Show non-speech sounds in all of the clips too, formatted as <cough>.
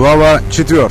Глава 4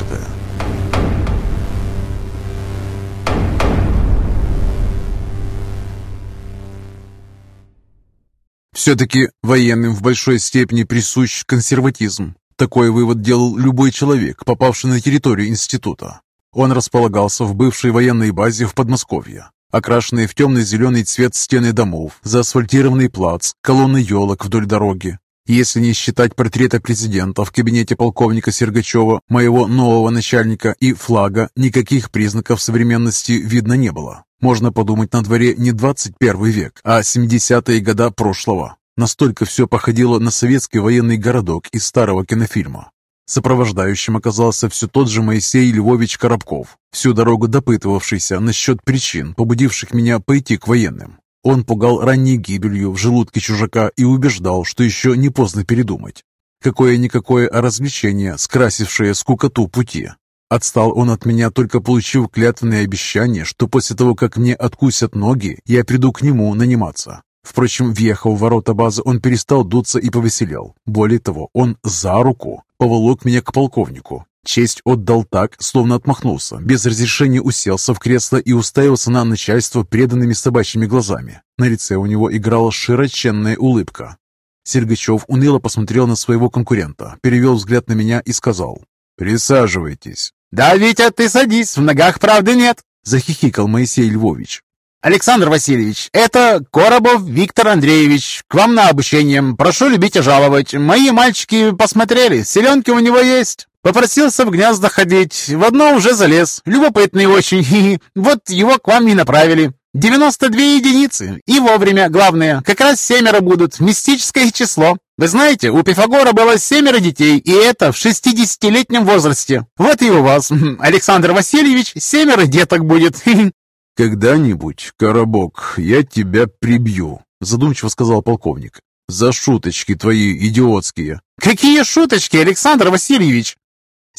Все-таки военным в большой степени присущ консерватизм. Такой вывод делал любой человек, попавший на территорию института. Он располагался в бывшей военной базе в Подмосковье. Окрашенные в темно-зеленый цвет стены домов, заасфальтированный плац, колонны елок вдоль дороги. Если не считать портрета президента в кабинете полковника Сергачева, моего нового начальника и флага, никаких признаков современности видно не было. Можно подумать, на дворе не 21 век, а 70-е года прошлого. Настолько все походило на советский военный городок из старого кинофильма. Сопровождающим оказался все тот же Моисей Львович Коробков, всю дорогу допытывавшийся насчет причин, побудивших меня пойти к военным. Он пугал ранней гибелью в желудке чужака и убеждал, что еще не поздно передумать. Какое-никакое развлечение, скрасившее скукоту пути. Отстал он от меня, только получив клятвенное обещание, что после того, как мне откусят ноги, я приду к нему наниматься. Впрочем, въехав в ворота базы, он перестал дуться и повеселел. Более того, он за руку поволок меня к полковнику. Честь отдал так, словно отмахнулся, без разрешения уселся в кресло и уставился на начальство преданными собачьими глазами. На лице у него играла широченная улыбка. Сергачев уныло посмотрел на своего конкурента, перевел взгляд на меня и сказал «Присаживайтесь». «Да, Витя, ты садись, в ногах правды нет», — захихикал Моисей Львович. «Александр Васильевич, это Коробов Виктор Андреевич. К вам на обучение. Прошу любить и жаловать. Мои мальчики посмотрели, селенки у него есть. Попросился в гнезда ходить. В одно уже залез. Любопытный очень. <laughs> Вот его к вам и направили. 92 единицы. И вовремя, главное. Как раз семеро будут. Мистическое число. Вы знаете, у Пифагора было семеро детей, и это в 60-летнем возрасте. Вот и у вас, <laughs> Александр Васильевич, семеро деток будет. <laughs> «Когда-нибудь, Коробок, я тебя прибью», — задумчиво сказал полковник. «За шуточки твои идиотские». «Какие шуточки, Александр Васильевич?»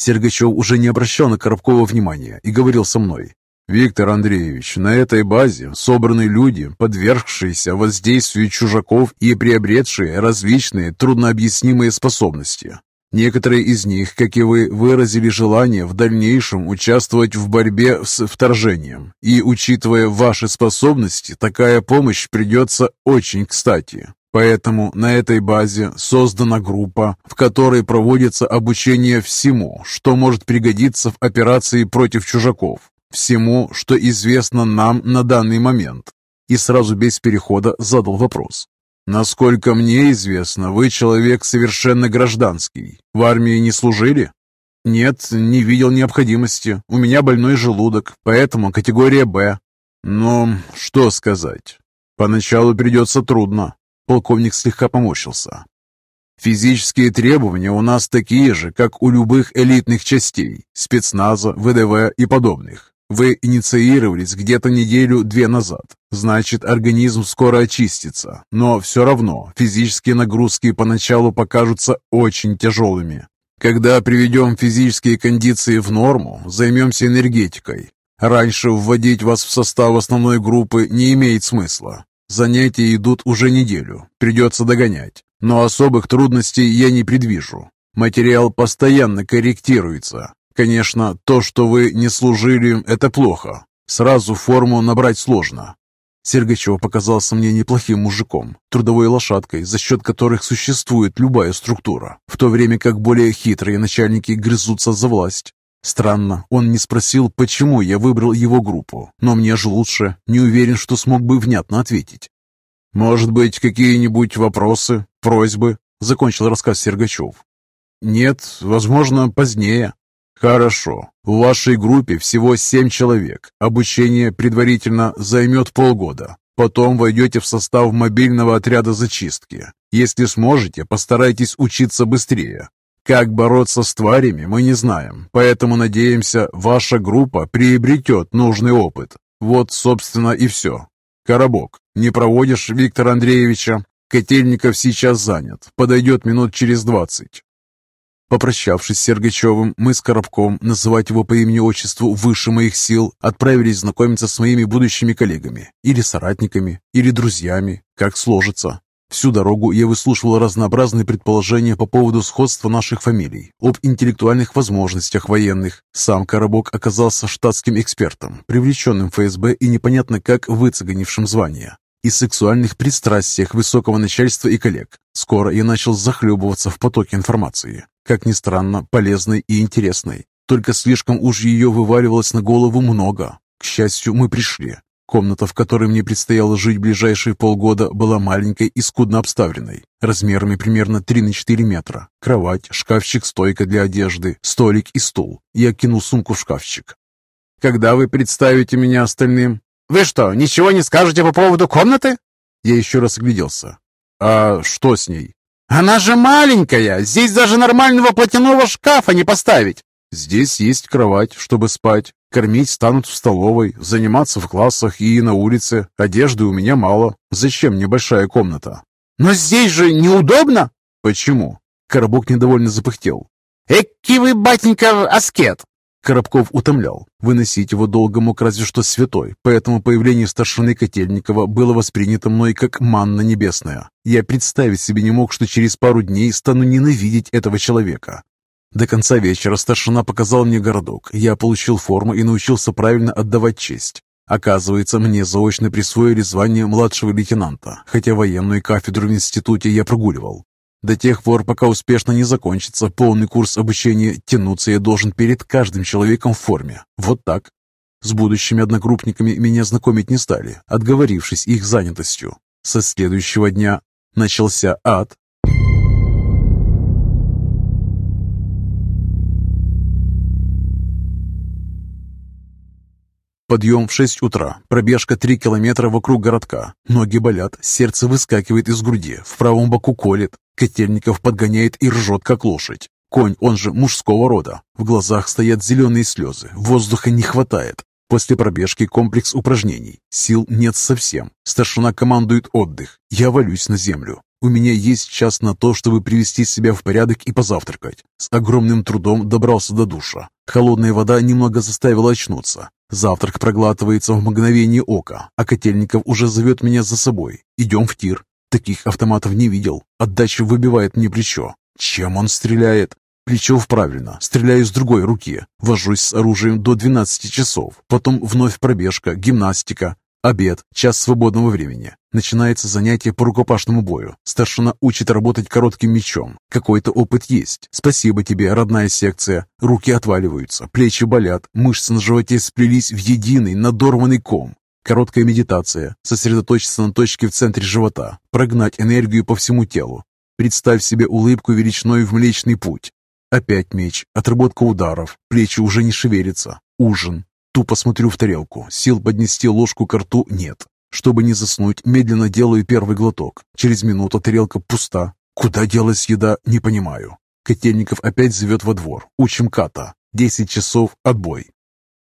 Сергачев уже не обращал на Коробкова внимания и говорил со мной. «Виктор Андреевич, на этой базе собраны люди, подвергшиеся воздействию чужаков и приобретшие различные труднообъяснимые способности. Некоторые из них, как и вы, выразили желание в дальнейшем участвовать в борьбе с вторжением. И, учитывая ваши способности, такая помощь придется очень кстати. Поэтому на этой базе создана группа, в которой проводится обучение всему, что может пригодиться в операции против чужаков, всему, что известно нам на данный момент. И сразу без перехода задал вопрос. «Насколько мне известно, вы человек совершенно гражданский. В армии не служили?» «Нет, не видел необходимости. У меня больной желудок, поэтому категория «Б». «Ну, что сказать. Поначалу придется трудно». Полковник слегка поморщился. «Физические требования у нас такие же, как у любых элитных частей, спецназа, ВДВ и подобных. Вы инициировались где-то неделю-две назад. Значит, организм скоро очистится. Но все равно физические нагрузки поначалу покажутся очень тяжелыми. Когда приведем физические кондиции в норму, займемся энергетикой. Раньше вводить вас в состав основной группы не имеет смысла. Занятия идут уже неделю, придется догонять. Но особых трудностей я не предвижу. Материал постоянно корректируется, Конечно, то, что вы не служили, это плохо. Сразу форму набрать сложно. Сергачев показался мне неплохим мужиком, трудовой лошадкой, за счет которых существует любая структура, в то время как более хитрые начальники грызутся за власть. Странно, он не спросил, почему я выбрал его группу, но мне же лучше, не уверен, что смог бы внятно ответить. «Может быть, какие-нибудь вопросы, просьбы?» — закончил рассказ Сергачев. «Нет, возможно, позднее», Хорошо. В вашей группе всего семь человек. Обучение предварительно займет полгода. Потом войдете в состав мобильного отряда зачистки. Если сможете, постарайтесь учиться быстрее. Как бороться с тварями, мы не знаем, поэтому надеемся, ваша группа приобретет нужный опыт. Вот, собственно, и все. Коробок, не проводишь Виктора Андреевича? Котельников сейчас занят, подойдет минут через двадцать. Попрощавшись с Сергачевым, мы с Коробком, называть его по имени-отчеству выше моих сил, отправились знакомиться с моими будущими коллегами, или соратниками, или друзьями, как сложится. Всю дорогу я выслушивал разнообразные предположения по поводу сходства наших фамилий, об интеллектуальных возможностях военных. Сам Коробок оказался штатским экспертом, привлеченным ФСБ и непонятно как выцеганившим звание, и сексуальных пристрастиях высокого начальства и коллег. Скоро я начал захлебываться в потоке информации, как ни странно, полезной и интересной. Только слишком уж ее вываливалось на голову много. К счастью, мы пришли. Комната, в которой мне предстояло жить ближайшие полгода, была маленькой и скудно обставленной, размерами примерно 3 на 4 метра. Кровать, шкафчик, стойка для одежды, столик и стул. Я кинул сумку в шкафчик. «Когда вы представите меня остальным?» «Вы что, ничего не скажете по поводу комнаты?» Я еще раз огляделся. «А что с ней?» «Она же маленькая! Здесь даже нормального платяного шкафа не поставить!» «Здесь есть кровать, чтобы спать, Кормить станут в столовой, заниматься в классах и на улице. Одежды у меня мало. Зачем мне большая комната? Но здесь же неудобно. Почему? Коробок недовольно запыхтел. Эки вы, батенька, аскет. Коробков утомлял. Выносить его долго мог разве что святой, поэтому появление старшины Котельникова было воспринято мной как манна небесная. Я представить себе не мог, что через пару дней стану ненавидеть этого человека. До конца вечера старшина показал мне городок. Я получил форму и научился правильно отдавать честь. Оказывается, мне заочно присвоили звание младшего лейтенанта, хотя военную кафедру в институте я прогуливал. До тех пор, пока успешно не закончится полный курс обучения, тянуться я должен перед каждым человеком в форме. Вот так. С будущими одногруппниками меня знакомить не стали, отговорившись их занятостью. Со следующего дня начался ад, Подъем в 6 утра, пробежка 3 километра вокруг городка. Ноги болят, сердце выскакивает из груди, в правом боку колет. Котельников подгоняет и ржет, как лошадь. Конь, он же мужского рода. В глазах стоят зеленые слезы, воздуха не хватает. После пробежки комплекс упражнений. Сил нет совсем. Старшина командует отдых. Я валюсь на землю. У меня есть час на то, чтобы привести себя в порядок и позавтракать. С огромным трудом добрался до душа. Холодная вода немного заставила очнуться. Завтрак проглатывается в мгновение ока, а Котельников уже зовет меня за собой. Идем в тир. Таких автоматов не видел. Отдача выбивает мне плечо. Чем он стреляет? Плечо правильно. Стреляю с другой руки. Вожусь с оружием до 12 часов. Потом вновь пробежка, гимнастика. Обед, час свободного времени. Начинается занятие по рукопашному бою. Старшина учит работать коротким мечом. Какой-то опыт есть. Спасибо тебе, родная секция. Руки отваливаются, плечи болят, мышцы на животе сплелись в единый надорванный ком. Короткая медитация. Сосредоточиться на точке в центре живота. Прогнать энергию по всему телу. Представь себе улыбку величиной в Млечный Путь. Опять меч, отработка ударов, плечи уже не шевелятся. Ужин, Тупо смотрю в тарелку. Сил поднести ложку к рту нет. Чтобы не заснуть, медленно делаю первый глоток. Через минуту тарелка пуста. Куда делась еда, не понимаю. Котельников опять зовет во двор. Учим ката. Десять часов, отбой.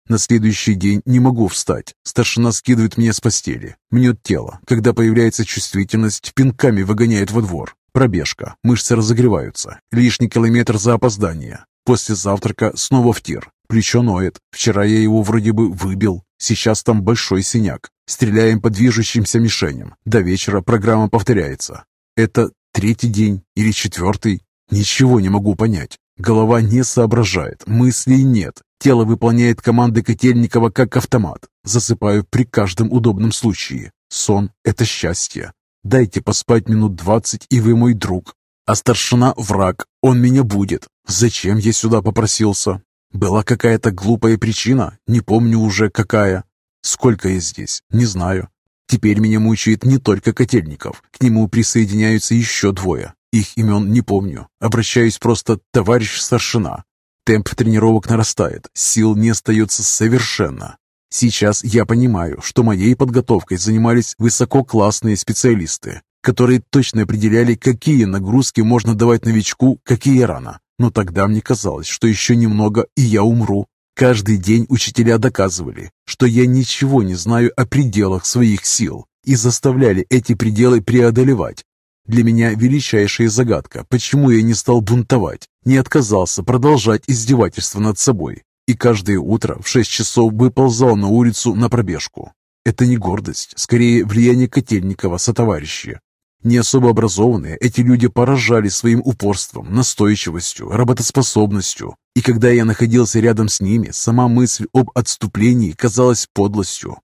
На следующий день не могу встать. Старшина скидывает меня с постели. Мнет тело. Когда появляется чувствительность, пинками выгоняет во двор. Пробежка. Мышцы разогреваются. Лишний километр за опоздание. После завтрака снова в тир. Плечо ноет. Вчера я его вроде бы выбил. Сейчас там большой синяк. Стреляем по движущимся мишеням. До вечера программа повторяется. Это третий день или четвертый? Ничего не могу понять. Голова не соображает, мыслей нет. Тело выполняет команды Котельникова как автомат. Засыпаю при каждом удобном случае. Сон — это счастье. Дайте поспать минут двадцать, и вы мой друг. А старшина — враг. Он меня будет. Зачем я сюда попросился? Была какая-то глупая причина, не помню уже какая. Сколько я здесь, не знаю. Теперь меня мучает не только Котельников, к нему присоединяются еще двое. Их имен не помню. Обращаюсь просто «товарищ старшина». Темп тренировок нарастает, сил не остается совершенно. Сейчас я понимаю, что моей подготовкой занимались высококлассные специалисты, которые точно определяли, какие нагрузки можно давать новичку, какие рано. Но тогда мне казалось, что еще немного, и я умру. Каждый день учителя доказывали, что я ничего не знаю о пределах своих сил и заставляли эти пределы преодолевать. Для меня величайшая загадка, почему я не стал бунтовать, не отказался продолжать издевательство над собой и каждое утро в шесть часов выползал на улицу на пробежку. Это не гордость, скорее влияние Котельникова со товарища. Не особо образованные, эти люди поражали своим упорством, настойчивостью, работоспособностью. И когда я находился рядом с ними, сама мысль об отступлении казалась подлостью.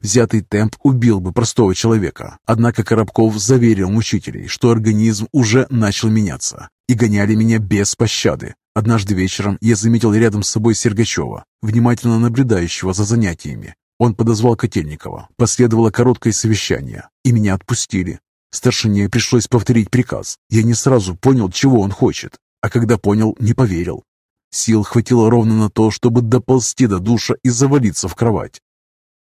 Взятый темп убил бы простого человека, однако Коробков заверил мучителей, что организм уже начал меняться, и гоняли меня без пощады. Однажды вечером я заметил рядом с собой Сергачева, внимательно наблюдающего за занятиями. Он подозвал Котельникова, последовало короткое совещание, и меня отпустили. Старшине пришлось повторить приказ. Я не сразу понял, чего он хочет, а когда понял, не поверил. Сил хватило ровно на то, чтобы доползти до душа и завалиться в кровать.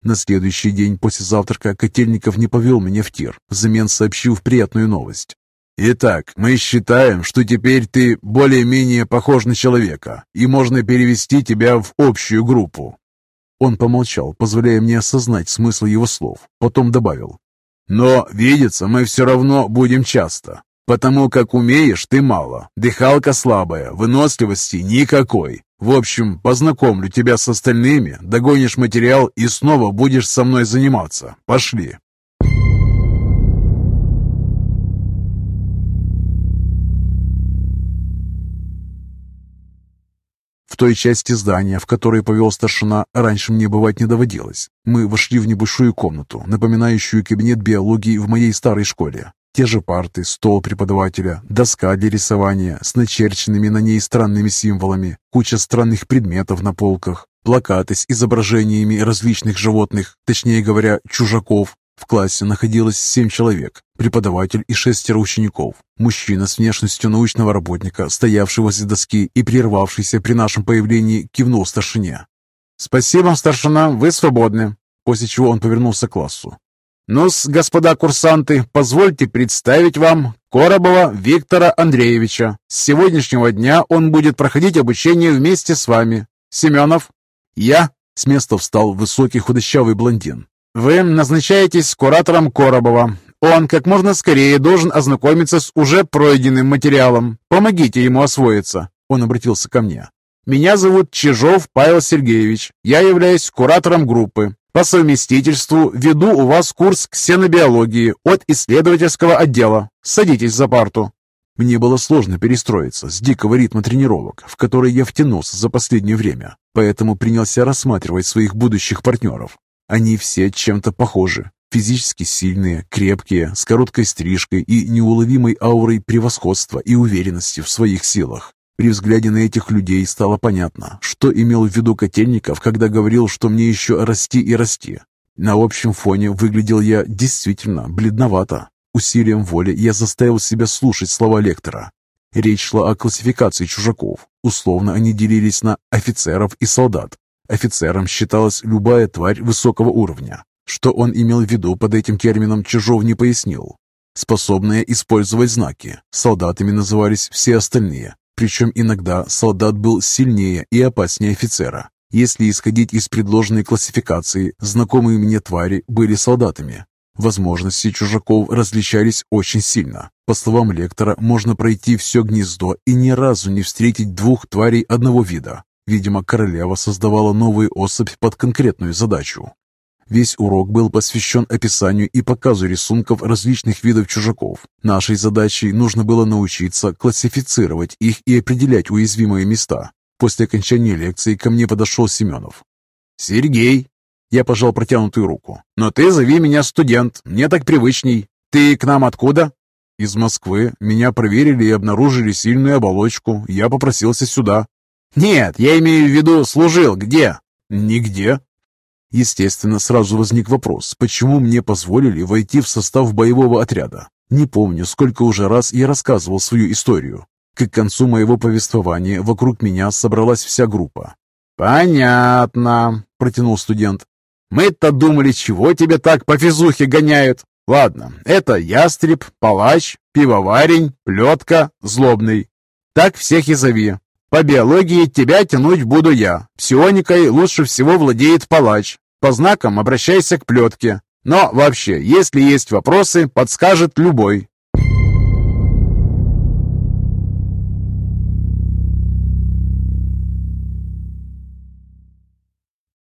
На следующий день после завтрака Котельников не повел меня в тир, взамен сообщив приятную новость. «Итак, мы считаем, что теперь ты более-менее похож на человека, и можно перевести тебя в общую группу». Он помолчал, позволяя мне осознать смысл его слов, потом добавил. «Но видеться мы все равно будем часто, потому как умеешь ты мало, дыхалка слабая, выносливости никакой. В общем, познакомлю тебя с остальными, догонишь материал и снова будешь со мной заниматься. Пошли. В той части здания, в которой повел старшина, раньше мне бывать не доводилось. Мы вошли в небольшую комнату, напоминающую кабинет биологии в моей старой школе. Те же парты, стол преподавателя, доска для рисования с начерченными на ней странными символами, куча странных предметов на полках, плакаты с изображениями различных животных, точнее говоря, чужаков. В классе находилось семь человек, преподаватель и шестеро учеников. Мужчина с внешностью научного работника, стоявший возле доски и прервавшийся при нашем появлении, кивнул старшине. «Спасибо, старшина, вы свободны», после чего он повернулся к классу ну господа курсанты, позвольте представить вам Коробова Виктора Андреевича. С сегодняшнего дня он будет проходить обучение вместе с вами. Семенов?» «Я?» — с места встал высокий худощавый блондин. «Вы назначаетесь куратором Коробова. Он как можно скорее должен ознакомиться с уже пройденным материалом. Помогите ему освоиться». Он обратился ко мне. «Меня зовут Чижов Павел Сергеевич. Я являюсь куратором группы. По совместительству веду у вас курс ксенобиологии от исследовательского отдела. Садитесь за парту». Мне было сложно перестроиться с дикого ритма тренировок, в который я втянулся за последнее время, поэтому принялся рассматривать своих будущих партнеров. Они все чем-то похожи. Физически сильные, крепкие, с короткой стрижкой и неуловимой аурой превосходства и уверенности в своих силах. При взгляде на этих людей стало понятно, что имел в виду Котельников, когда говорил, что мне еще расти и расти. На общем фоне выглядел я действительно бледновато. Усилием воли я заставил себя слушать слова лектора. Речь шла о классификации чужаков. Условно они делились на офицеров и солдат. Офицером считалась любая тварь высокого уровня. Что он имел в виду под этим термином, Чижов не пояснил. Способные использовать знаки. Солдатами назывались все остальные, причем иногда солдат был сильнее и опаснее офицера. Если исходить из предложенной классификации, знакомые мне твари были солдатами. Возможности чужаков различались очень сильно. По словам лектора, можно пройти все гнездо и ни разу не встретить двух тварей одного вида. Видимо, королева создавала новую особь под конкретную задачу. Весь урок был посвящен описанию и показу рисунков различных видов чужаков. Нашей задачей нужно было научиться классифицировать их и определять уязвимые места. После окончания лекции ко мне подошел Семенов. «Сергей!» Я пожал протянутую руку. «Но ты зови меня студент, мне так привычней. Ты к нам откуда?» «Из Москвы. Меня проверили и обнаружили сильную оболочку. Я попросился сюда». «Нет, я имею в виду, служил. Где?» «Нигде. Естественно, сразу возник вопрос, почему мне позволили войти в состав боевого отряда. Не помню, сколько уже раз я рассказывал свою историю. К концу моего повествования вокруг меня собралась вся группа. «Понятно», — протянул студент. «Мы-то думали, чего тебя так по физухе гоняют? Ладно, это ястреб, палач, пивоварень, плетка, злобный. Так всех и зови. По биологии тебя тянуть буду я. Псионикой лучше всего владеет палач. По знакам обращайся к плетке. Но вообще, если есть вопросы, подскажет любой.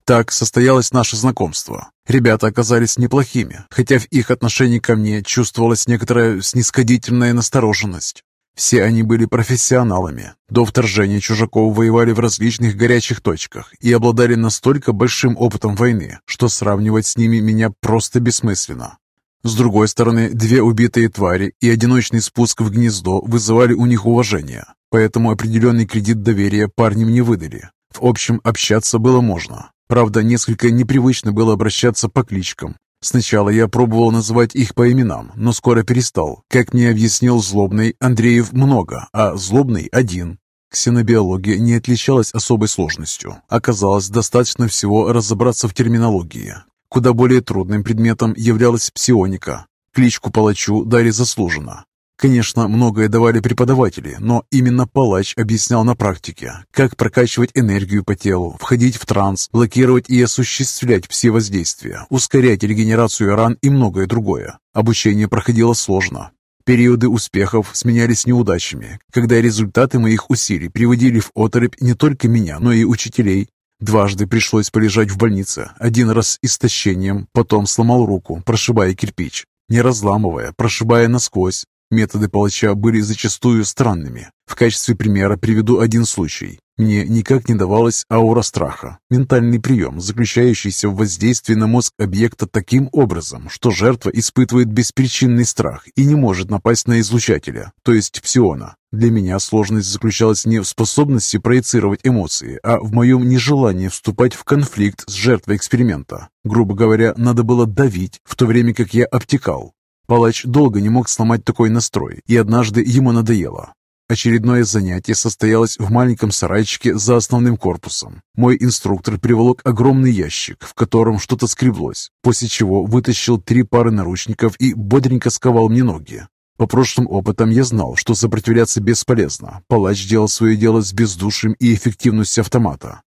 Так состоялось наше знакомство. Ребята оказались неплохими, хотя в их отношении ко мне чувствовалась некоторая снисходительная настороженность. Все они были профессионалами. До вторжения чужаков воевали в различных горячих точках и обладали настолько большим опытом войны, что сравнивать с ними меня просто бессмысленно. С другой стороны, две убитые твари и одиночный спуск в гнездо вызывали у них уважение, поэтому определенный кредит доверия парням не выдали. В общем, общаться было можно. Правда, несколько непривычно было обращаться по кличкам. Сначала я пробовал называть их по именам, но скоро перестал. Как мне объяснил Злобный, Андреев много, а Злобный один. Ксенобиология не отличалась особой сложностью. Оказалось, достаточно всего разобраться в терминологии. Куда более трудным предметом являлась псионика. Кличку палачу дали заслуженно. Конечно, многое давали преподаватели, но именно палач объяснял на практике, как прокачивать энергию по телу, входить в транс, блокировать и осуществлять все воздействия, ускорять регенерацию ран и многое другое. Обучение проходило сложно. Периоды успехов сменялись неудачами, когда результаты моих усилий приводили в оторопь не только меня, но и учителей. Дважды пришлось полежать в больнице, один раз истощением, потом сломал руку, прошибая кирпич, не разламывая, прошибая насквозь, Методы палача были зачастую странными. В качестве примера приведу один случай. Мне никак не давалась аура страха, ментальный прием, заключающийся в воздействии на мозг объекта таким образом, что жертва испытывает беспричинный страх и не может напасть на излучателя, то есть псиона. Для меня сложность заключалась не в способности проецировать эмоции, а в моем нежелании вступать в конфликт с жертвой эксперимента. Грубо говоря, надо было давить, в то время как я обтекал. Палач долго не мог сломать такой настрой, и однажды ему надоело. Очередное занятие состоялось в маленьком сарайчике за основным корпусом. Мой инструктор приволок огромный ящик, в котором что-то скреблось, после чего вытащил три пары наручников и бодренько сковал мне ноги. По прошлым опытам я знал, что сопротивляться бесполезно. Палач делал свое дело с бездушием и эффективностью автомата.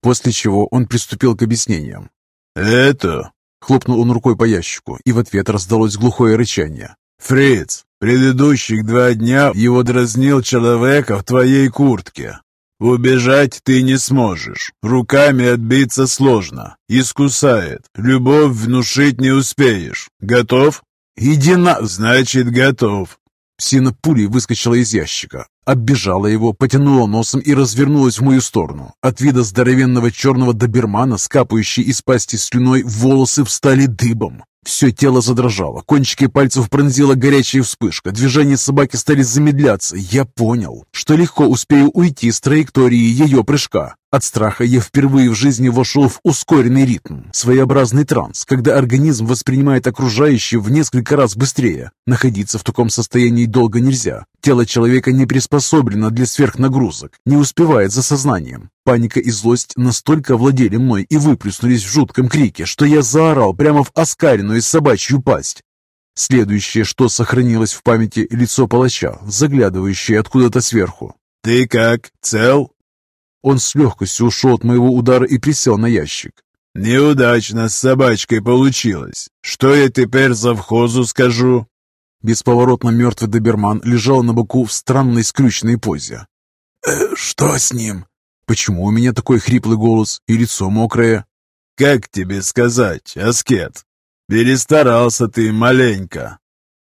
После чего он приступил к объяснениям. «Это Хлопнул он рукой по ящику, и в ответ раздалось глухое рычание. «Фриц, предыдущих два дня его дразнил человека в твоей куртке. Убежать ты не сможешь. Руками отбиться сложно. Искусает. Любовь внушить не успеешь. Готов?» «Иди на...» «Значит, готов. Псина пулей выскочила из ящика, оббежала его, потянула носом и развернулась в мою сторону. От вида здоровенного черного добермана, скапающей из пасти слюной, волосы встали дыбом. Все тело задрожало, кончики пальцев пронзила горячая вспышка, движения собаки стали замедляться. Я понял, что легко успею уйти с траектории ее прыжка. От страха я впервые в жизни вошел в ускоренный ритм, своеобразный транс, когда организм воспринимает окружающее в несколько раз быстрее. Находиться в таком состоянии долго нельзя. Тело человека не приспособлено для сверхнагрузок, не успевает за сознанием. Паника и злость настолько владели мной и выплеснулись в жутком крике, что я заорал прямо в оскаренную собачью пасть. Следующее, что сохранилось в памяти, лицо палача, заглядывающее откуда-то сверху. «Ты как, цел?» Он с легкостью ушел от моего удара и присел на ящик. «Неудачно с собачкой получилось. Что я теперь завхозу скажу?» Бесповоротно мертвый доберман лежал на боку в странной скрюченной позе. «Э, «Что с ним?» «Почему у меня такой хриплый голос и лицо мокрое?» «Как тебе сказать, Аскет? Перестарался ты маленько.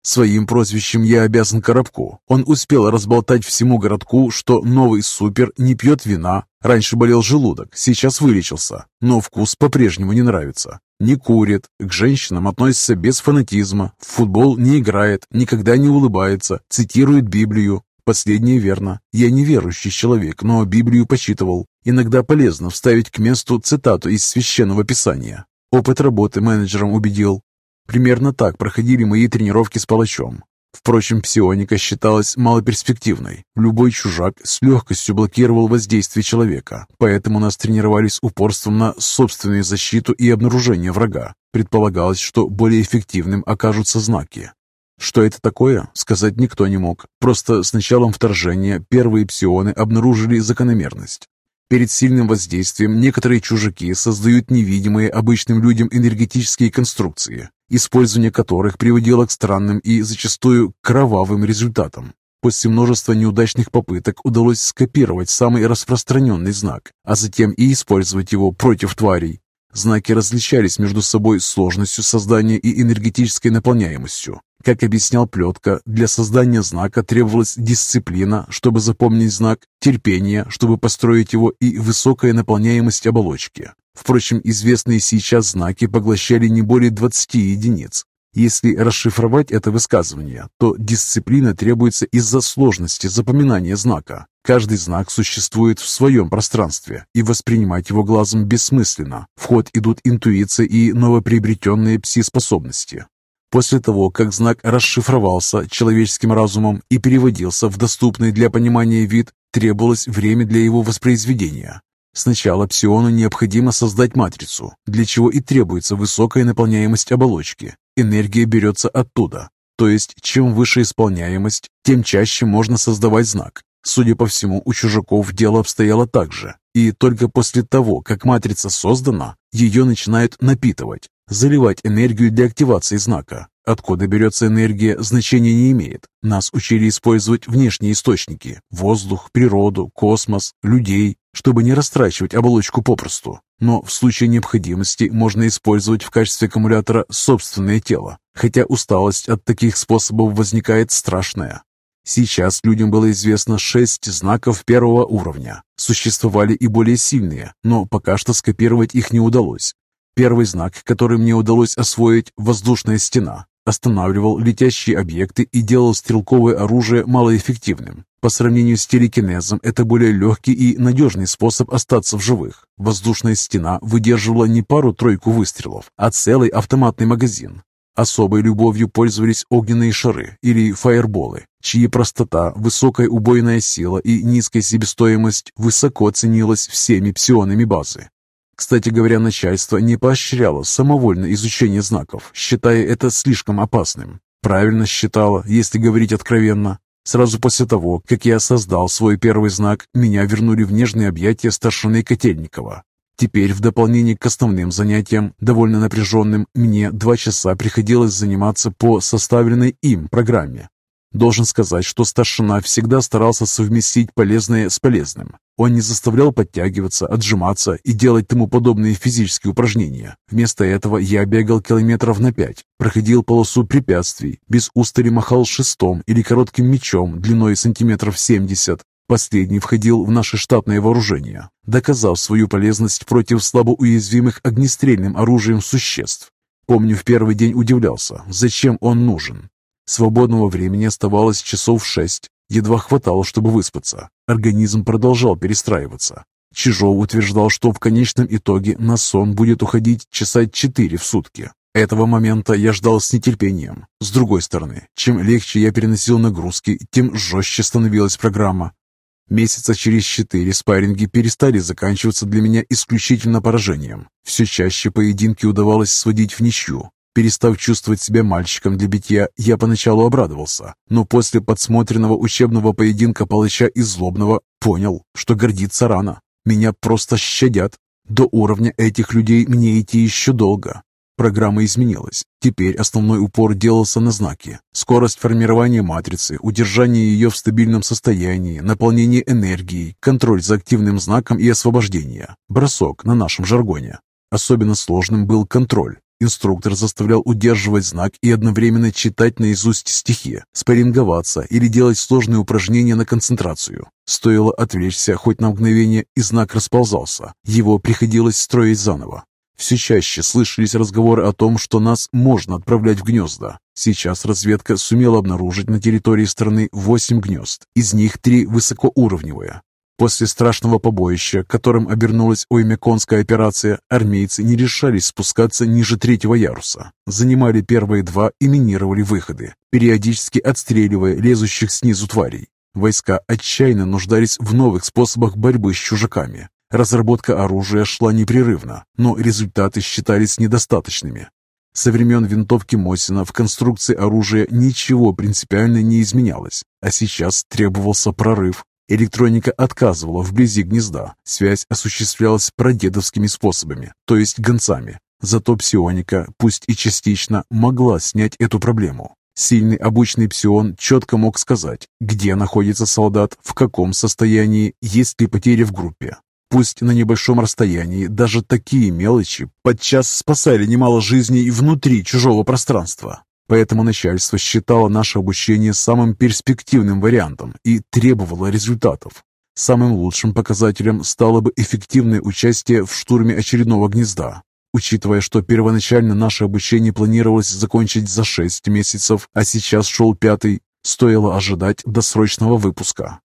Своим прозвищем я обязан Коробку. Он успел разболтать всему городку, что новый супер не пьет вина. Раньше болел желудок, сейчас вылечился, но вкус по-прежнему не нравится. Не курит, к женщинам относится без фанатизма, в футбол не играет, никогда не улыбается, цитирует Библию. Последнее верно. Я не верующий человек, но Библию почитывал. Иногда полезно вставить к месту цитату из Священного Писания. Опыт работы менеджером убедил. Примерно так проходили мои тренировки с палачом. Впрочем, псионика считалась малоперспективной. Любой чужак с легкостью блокировал воздействие человека, поэтому нас тренировали с упорством на собственную защиту и обнаружение врага. Предполагалось, что более эффективным окажутся знаки. Что это такое, сказать никто не мог. Просто с началом вторжения первые псионы обнаружили закономерность. Перед сильным воздействием некоторые чужаки создают невидимые обычным людям энергетические конструкции, использование которых приводило к странным и зачастую кровавым результатам. После множества неудачных попыток удалось скопировать самый распространенный знак, а затем и использовать его против тварей. Знаки различались между собой сложностью создания и энергетической наполняемостью. Как объяснял Плетка, для создания знака требовалась дисциплина, чтобы запомнить знак, терпение, чтобы построить его, и высокая наполняемость оболочки. Впрочем, известные сейчас знаки поглощали не более 20 единиц. Если расшифровать это высказывание, то дисциплина требуется из-за сложности запоминания знака. Каждый знак существует в своем пространстве, и воспринимать его глазом бессмысленно. В ход идут интуиция и новоприобретенные пси-способности. После того, как знак расшифровался человеческим разумом и переводился в доступный для понимания вид, требовалось время для его воспроизведения. Сначала псиону необходимо создать матрицу, для чего и требуется высокая наполняемость оболочки. Энергия берется оттуда. То есть, чем выше исполняемость, тем чаще можно создавать знак. Судя по всему, у чужаков дело обстояло так же. И только после того, как матрица создана, ее начинают напитывать, заливать энергию для активации знака. Откуда берется энергия, значения не имеет. Нас учили использовать внешние источники – воздух, природу, космос, людей, чтобы не растрачивать оболочку попросту. Но в случае необходимости можно использовать в качестве аккумулятора собственное тело, хотя усталость от таких способов возникает страшная. Сейчас людям было известно шесть знаков первого уровня. Существовали и более сильные, но пока что скопировать их не удалось. Первый знак, который мне удалось освоить – воздушная стена останавливал летящие объекты и делал стрелковое оружие малоэффективным. По сравнению с телекинезом, это более легкий и надежный способ остаться в живых. Воздушная стена выдерживала не пару-тройку выстрелов, а целый автоматный магазин. Особой любовью пользовались огненные шары или фаерболы, чьи простота, высокая убойная сила и низкая себестоимость высоко ценилась всеми псионами базы. Кстати говоря, начальство не поощряло самовольное изучение знаков, считая это слишком опасным. Правильно считало, если говорить откровенно. Сразу после того, как я создал свой первый знак, меня вернули в нежные объятия старшины Котельникова. Теперь, в дополнение к основным занятиям, довольно напряженным, мне два часа приходилось заниматься по составленной им программе. Должен сказать, что старшина всегда старался совместить полезное с полезным. Он не заставлял подтягиваться, отжиматься и делать тому подобные физические упражнения. Вместо этого я бегал километров на пять, проходил полосу препятствий, без устали махал шестом или коротким мечом длиной сантиметров 70. Последний входил в наше штатное вооружение, доказав свою полезность против слабо уязвимых огнестрельным оружием существ. Помню, в первый день удивлялся, зачем он нужен. Свободного времени оставалось часов шесть. Едва хватало, чтобы выспаться. Организм продолжал перестраиваться. Чижов утверждал, что в конечном итоге на сон будет уходить часа четыре в сутки. Этого момента я ждал с нетерпением. С другой стороны, чем легче я переносил нагрузки, тем жестче становилась программа. Месяца через четыре спарринги перестали заканчиваться для меня исключительно поражением. Все чаще поединки удавалось сводить в ничью. Перестав чувствовать себя мальчиком для битья, я поначалу обрадовался, но после подсмотренного учебного поединка палача и злобного понял, что гордиться рано. Меня просто щадят. До уровня этих людей мне идти еще долго. Программа изменилась. Теперь основной упор делался на знаки. Скорость формирования матрицы, удержание ее в стабильном состоянии, наполнение энергией, контроль за активным знаком и освобождение. Бросок на нашем жаргоне. Особенно сложным был контроль. Инструктор заставлял удерживать знак и одновременно читать наизусть стихи, спарринговаться или делать сложные упражнения на концентрацию. Стоило отвлечься хоть на мгновение, и знак расползался. Его приходилось строить заново. Все чаще слышались разговоры о том, что нас можно отправлять в гнезда. Сейчас разведка сумела обнаружить на территории страны 8 гнезд, из них три высокоуровневые. После страшного побоища, которым обернулась Оймеконская операция, армейцы не решались спускаться ниже третьего яруса. Занимали первые два и минировали выходы, периодически отстреливая лезущих снизу тварей. Войска отчаянно нуждались в новых способах борьбы с чужаками. Разработка оружия шла непрерывно, но результаты считались недостаточными. Со времен винтовки Мосина в конструкции оружия ничего принципиально не изменялось, а сейчас требовался прорыв. Электроника отказывала вблизи гнезда. Связь осуществлялась прадедовскими способами, то есть гонцами. Зато псионика, пусть и частично, могла снять эту проблему. Сильный обычный псион четко мог сказать, где находится солдат, в каком состоянии, есть ли потери в группе. Пусть на небольшом расстоянии, даже такие мелочи подчас спасали немало жизней внутри чужого пространства. Поэтому начальство считало наше обучение самым перспективным вариантом и требовало результатов. Самым лучшим показателем стало бы эффективное участие в штурме очередного гнезда. Учитывая, что первоначально наше обучение планировалось закончить за 6 месяцев, а сейчас шел пятый, стоило ожидать досрочного выпуска.